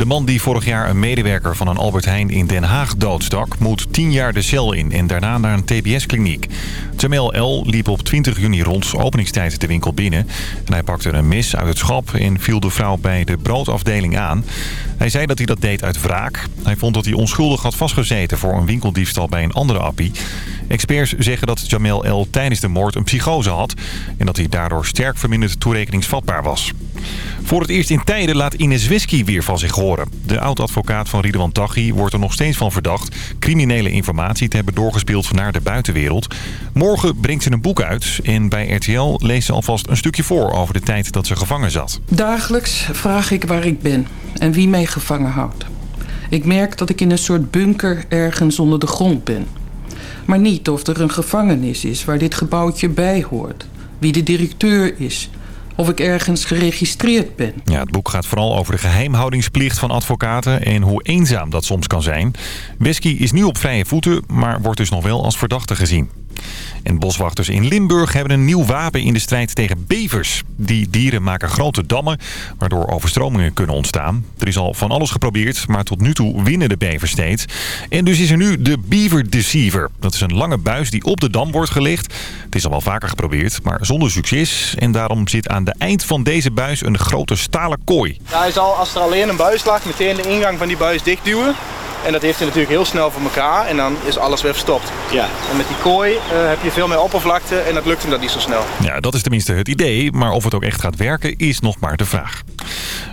De man die vorig jaar een medewerker van een Albert Heijn in Den Haag doodstak... moet 10 jaar de cel in en daarna naar een tbs-kliniek. Jamel L. liep op 20 juni rond openingstijd de winkel binnen. En hij pakte een mes uit het schap en viel de vrouw bij de broodafdeling aan. Hij zei dat hij dat deed uit wraak. Hij vond dat hij onschuldig had vastgezeten voor een winkeldiefstal bij een andere appie. Experts zeggen dat Jamel L. tijdens de moord een psychose had... en dat hij daardoor sterk verminderd toerekeningsvatbaar was. Voor het eerst in tijden laat Ines Whisky weer van zich horen. De oud-advocaat van Ridwan Taghi wordt er nog steeds van verdacht... criminele informatie te hebben doorgespeeld naar de buitenwereld. Morgen brengt ze een boek uit en bij RTL leest ze alvast een stukje voor... over de tijd dat ze gevangen zat. Dagelijks vraag ik waar ik ben en wie mij gevangen houdt. Ik merk dat ik in een soort bunker ergens onder de grond ben. Maar niet of er een gevangenis is waar dit gebouwtje bij hoort. Wie de directeur is. Of ik ergens geregistreerd ben. Ja, het boek gaat vooral over de geheimhoudingsplicht van advocaten... en hoe eenzaam dat soms kan zijn. Wesky is nu op vrije voeten, maar wordt dus nog wel als verdachte gezien. En boswachters in Limburg hebben een nieuw wapen in de strijd tegen bevers. Die dieren maken grote dammen, waardoor overstromingen kunnen ontstaan. Er is al van alles geprobeerd, maar tot nu toe winnen de bevers steeds. En dus is er nu de Beaver Deceiver. Dat is een lange buis die op de dam wordt gelegd. Het is al wel vaker geprobeerd, maar zonder succes. En daarom zit aan de eind van deze buis een grote stalen kooi. Hij zal, als er alleen een buis lag, meteen de ingang van die buis dichtduwen. En dat heeft hij natuurlijk heel snel voor elkaar en dan is alles weer verstopt. Ja. En met die kooi uh, heb je veel meer oppervlakte en dat lukt hem dat niet zo snel. Ja, dat is tenminste het idee, maar of het ook echt gaat werken is nog maar de vraag.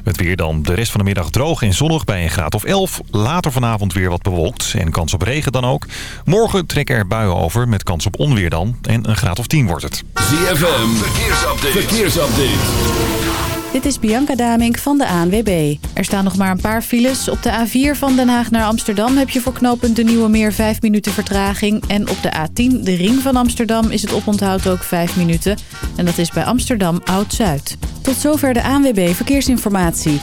Het weer dan de rest van de middag droog en zonnig bij een graad of 11. Later vanavond weer wat bewolkt en kans op regen dan ook. Morgen trekken er buien over met kans op onweer dan en een graad of 10 wordt het. ZFM, verkeersupdate. verkeersupdate. Dit is Bianca Damink van de ANWB. Er staan nog maar een paar files. Op de A4 van Den Haag naar Amsterdam heb je voor knooppunt de Nieuwe Meer 5 minuten vertraging. En op de A10, de ring van Amsterdam, is het oponthoud ook 5 minuten. En dat is bij Amsterdam Oud-Zuid. Tot zover de ANWB Verkeersinformatie.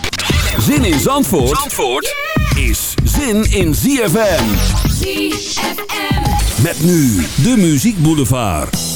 Zin in Zandvoort, Zandvoort is zin in ZFM. ZFM. Met nu de Muziek Boulevard.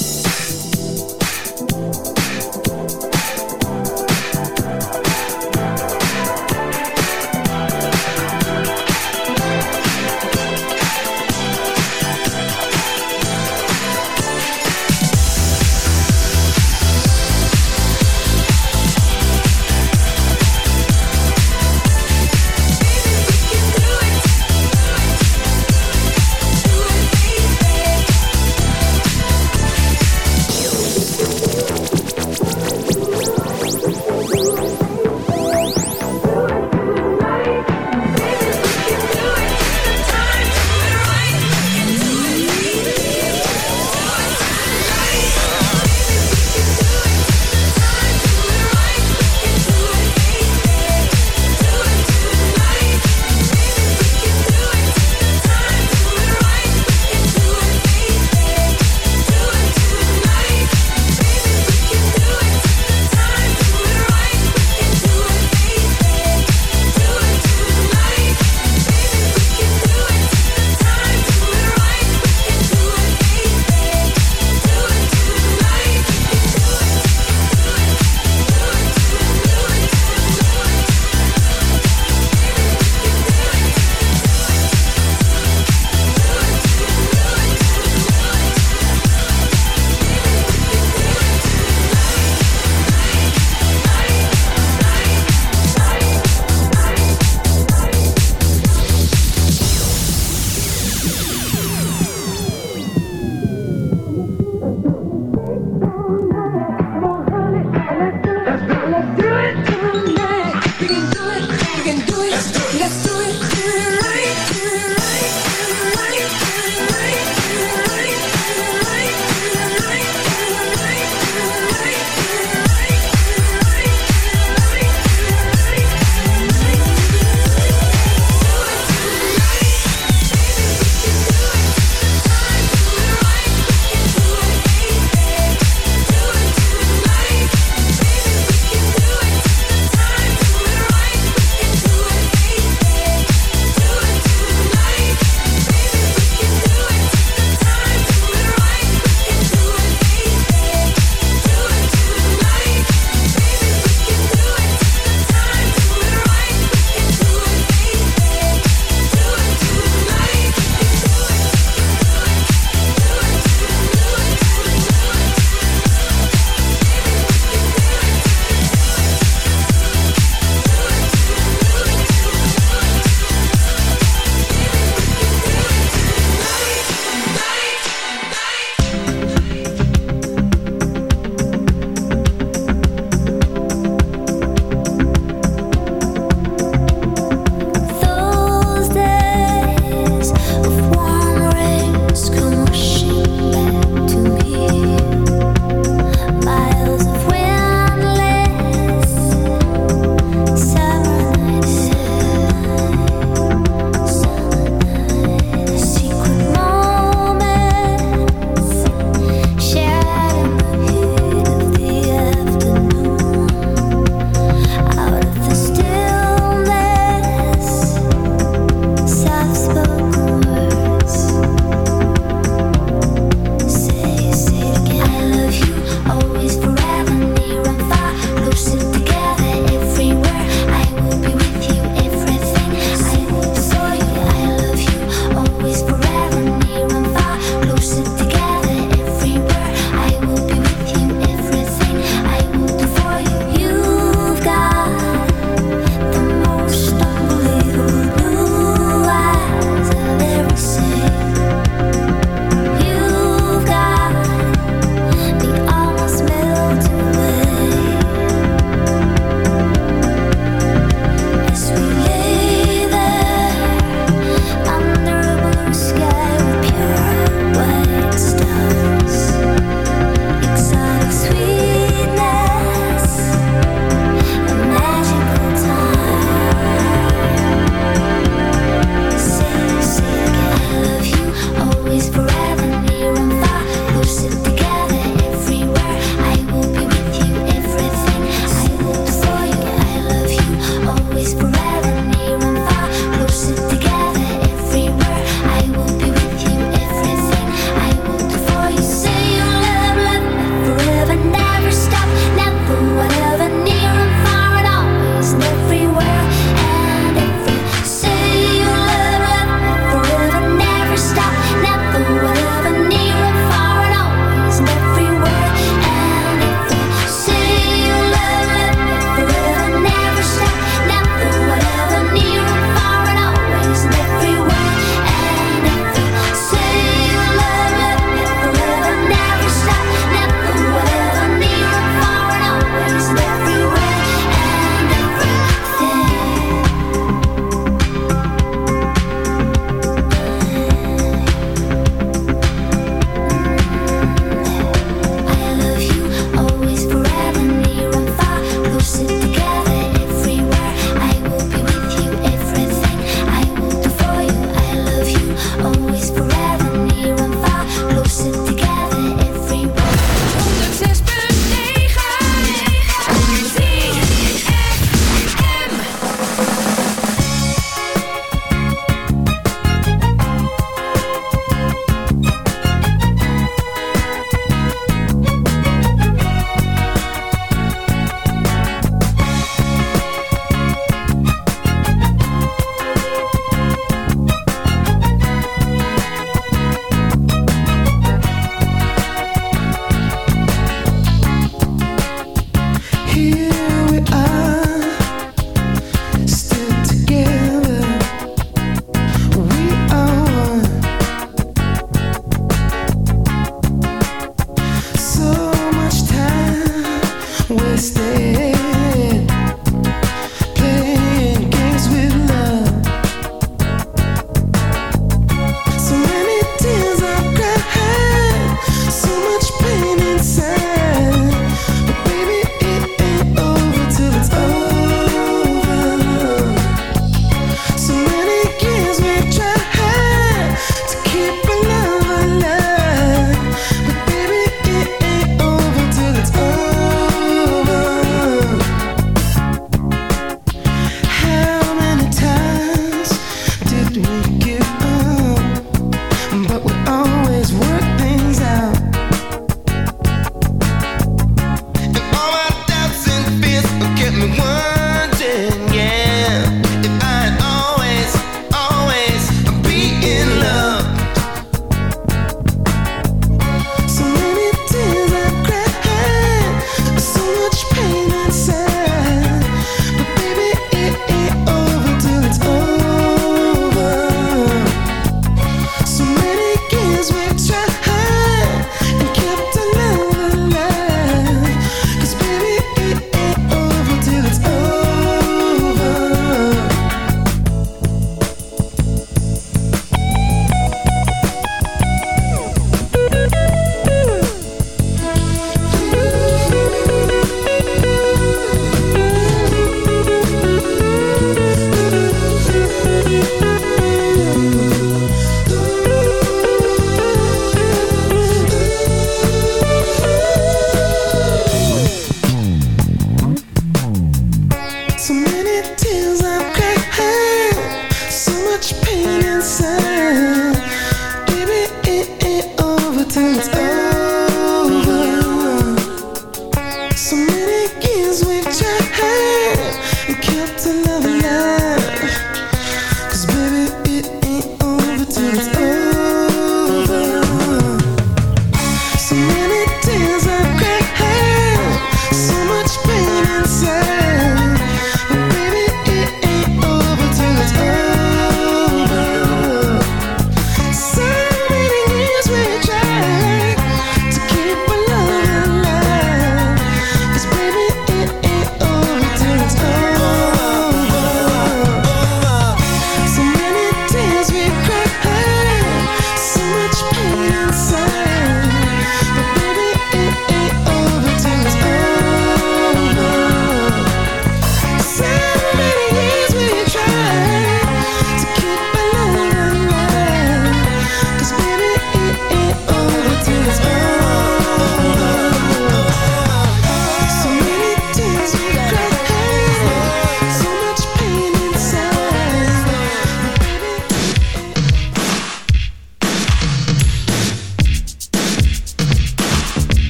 Over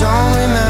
Don't remember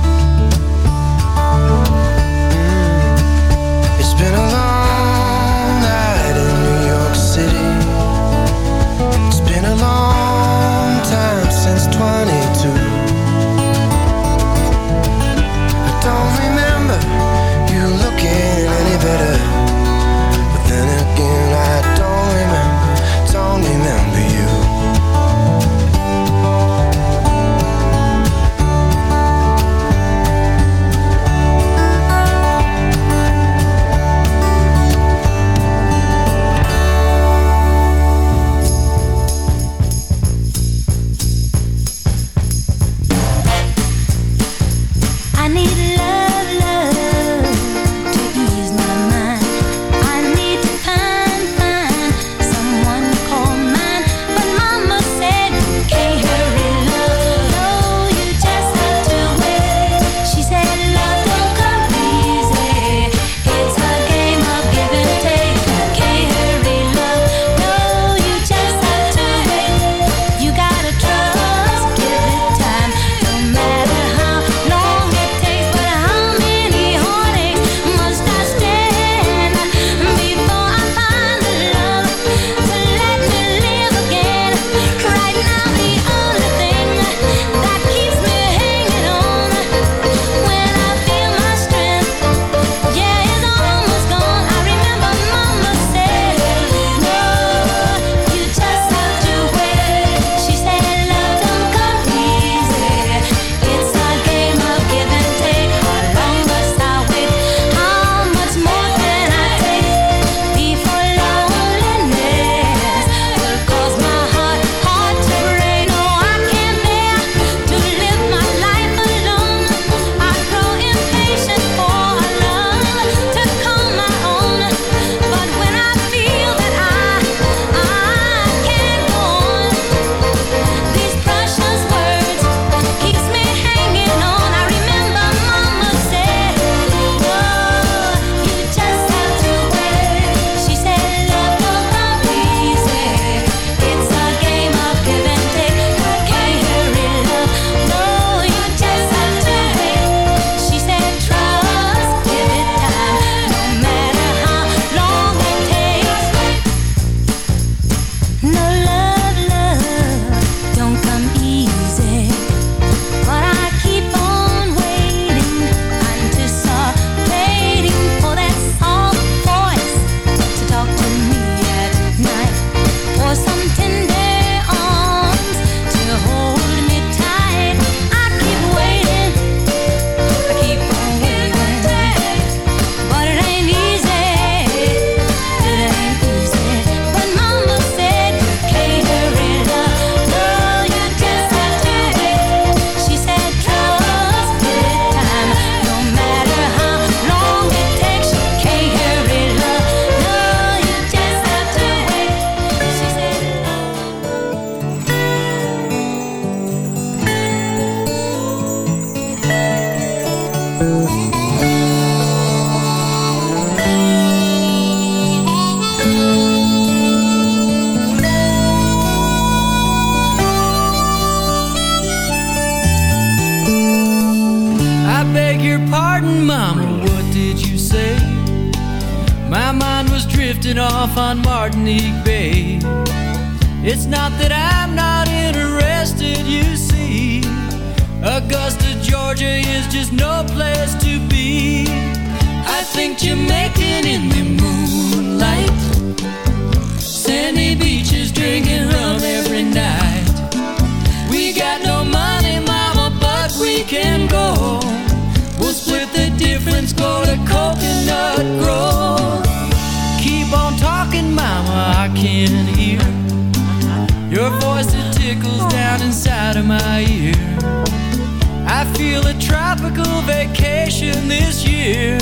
I feel a tropical vacation this year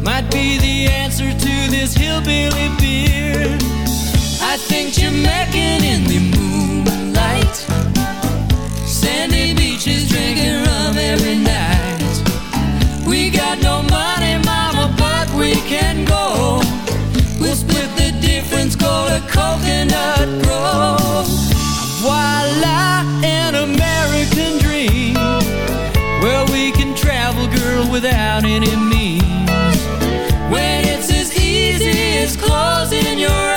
might be the answer to this hillbilly beer. I think Jamaica in the moonlight, sandy beaches drinking rum every night. We got no money, mama, but we can go. We'll split the difference, go to Coconut Grove. Voila, in America. without any means. When it's as easy as closing your eyes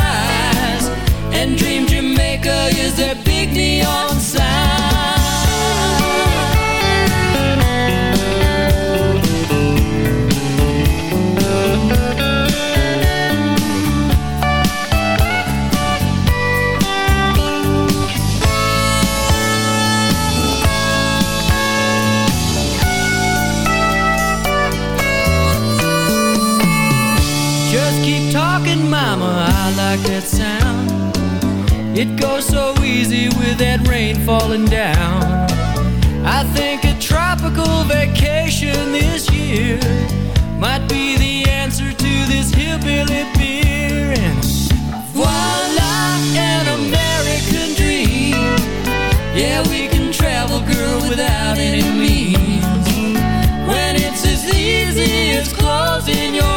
It goes so easy with that rain falling down. I think a tropical vacation this year Might be the answer to this hillbilly beer. And voila, an American dream. Yeah, we can travel, girl, without any means. When it's as easy as closing your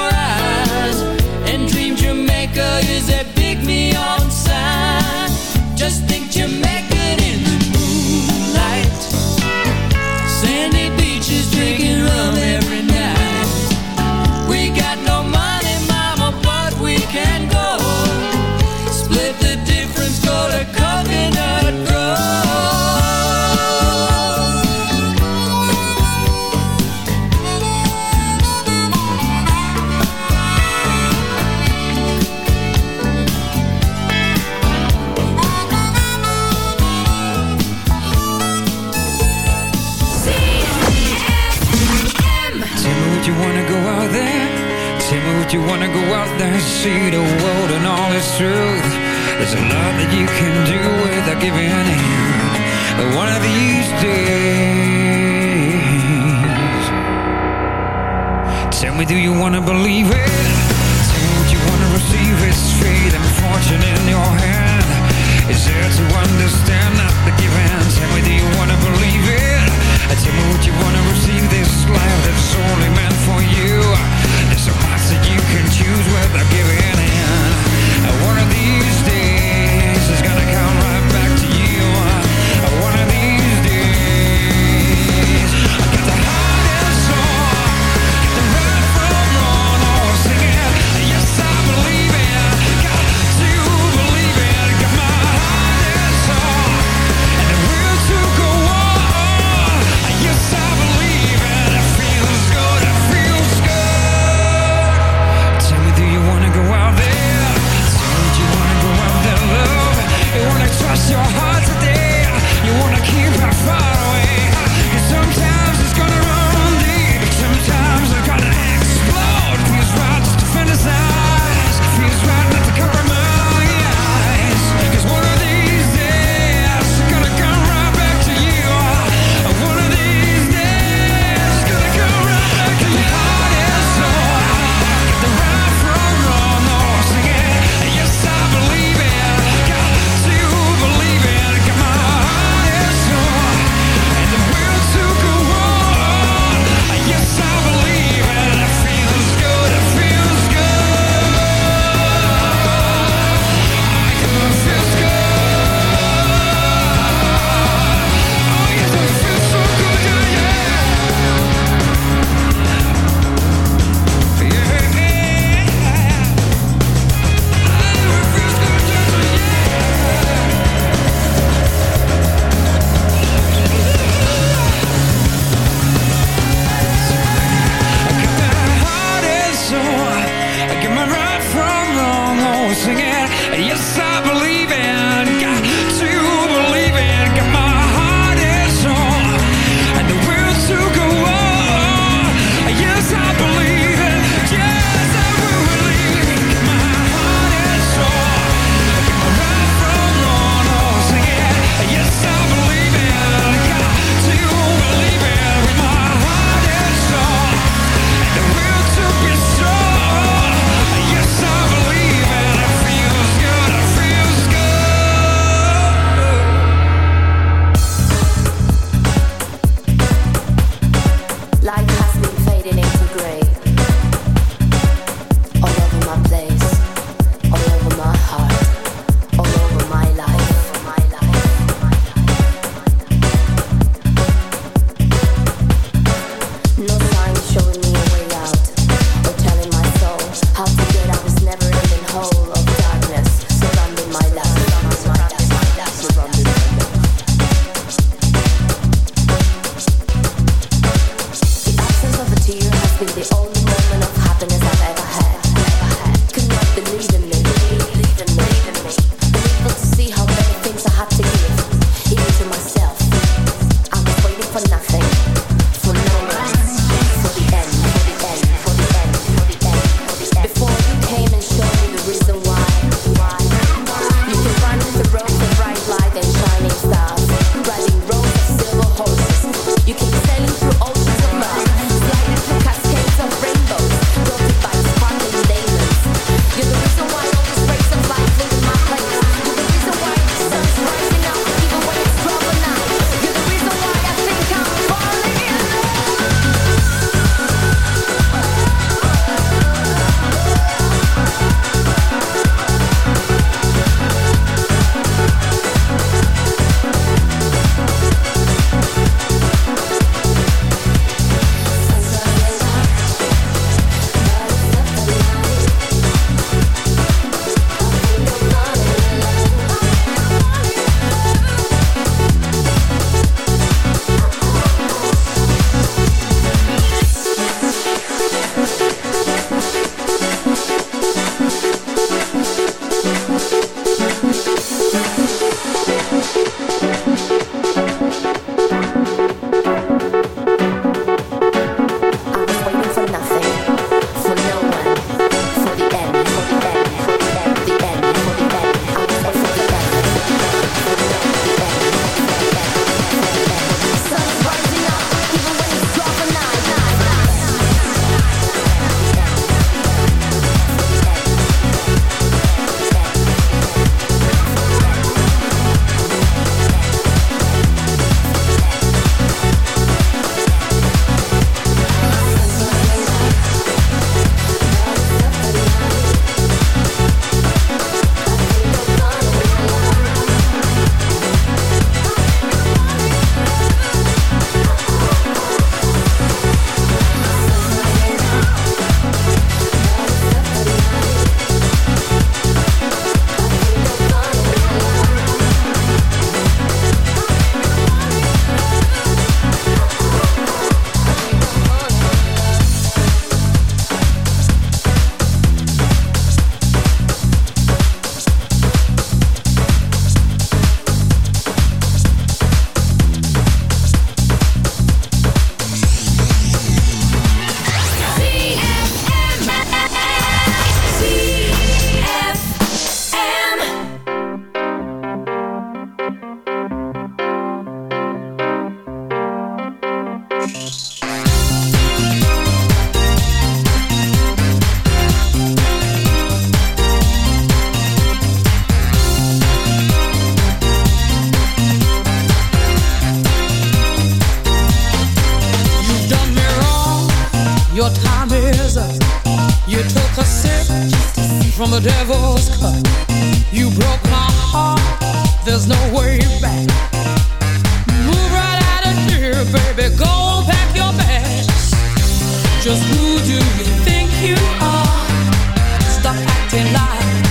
like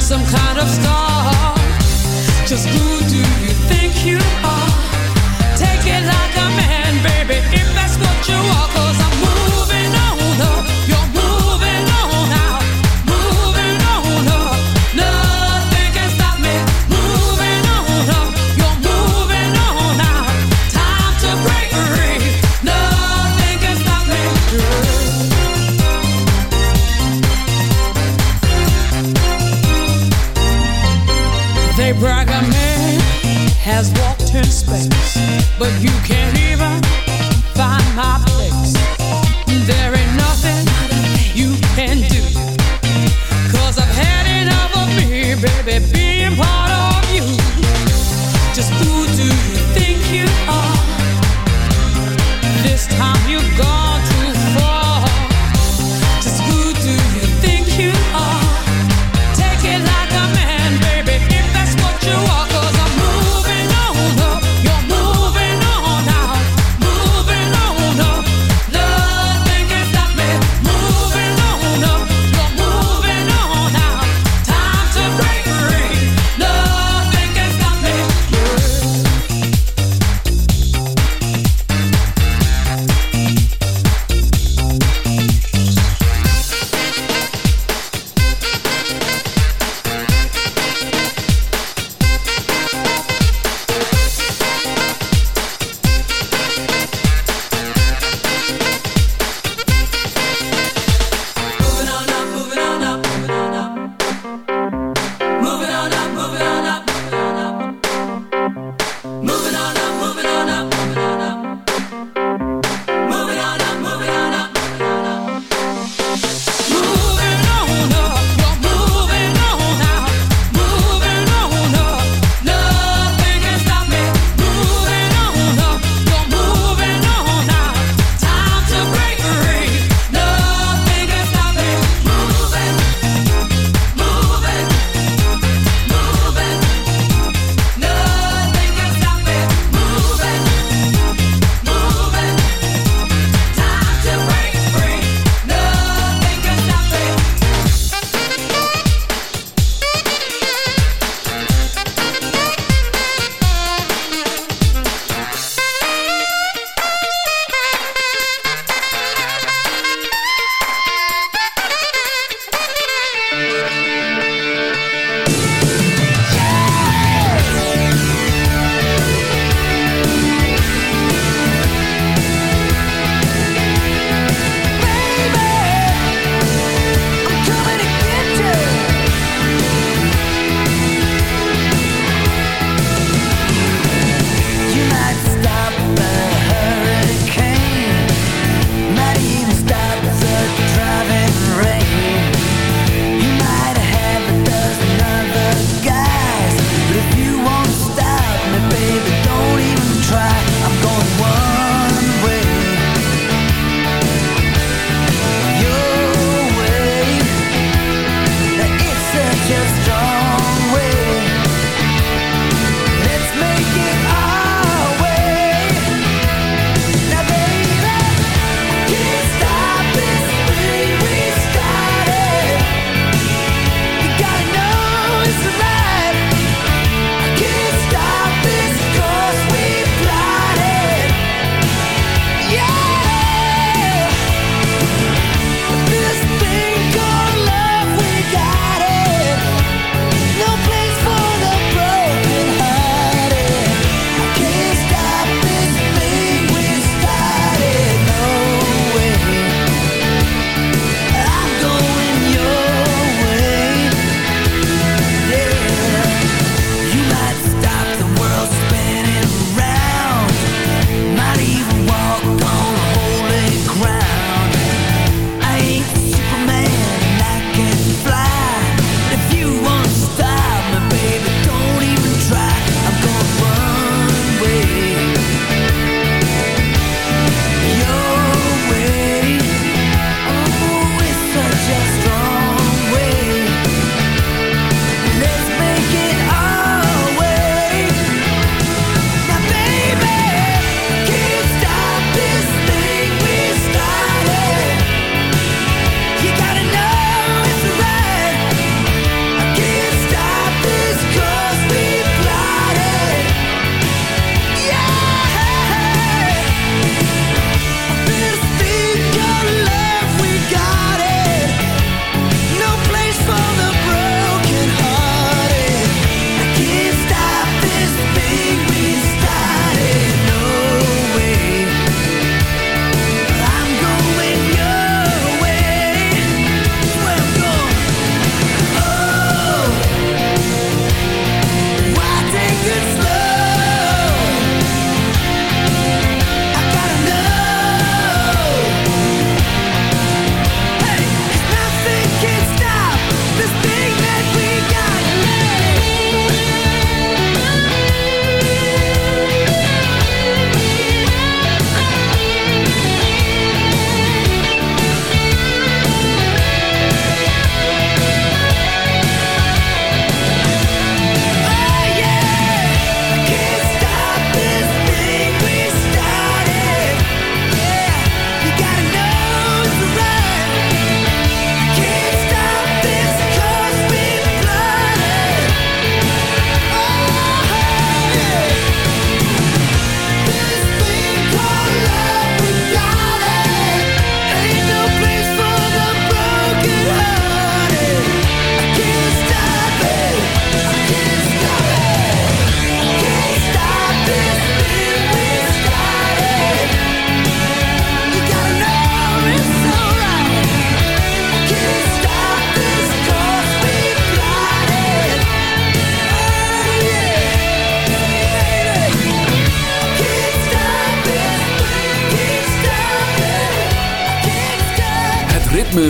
some kind of star. Just who do you think you are?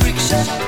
friction.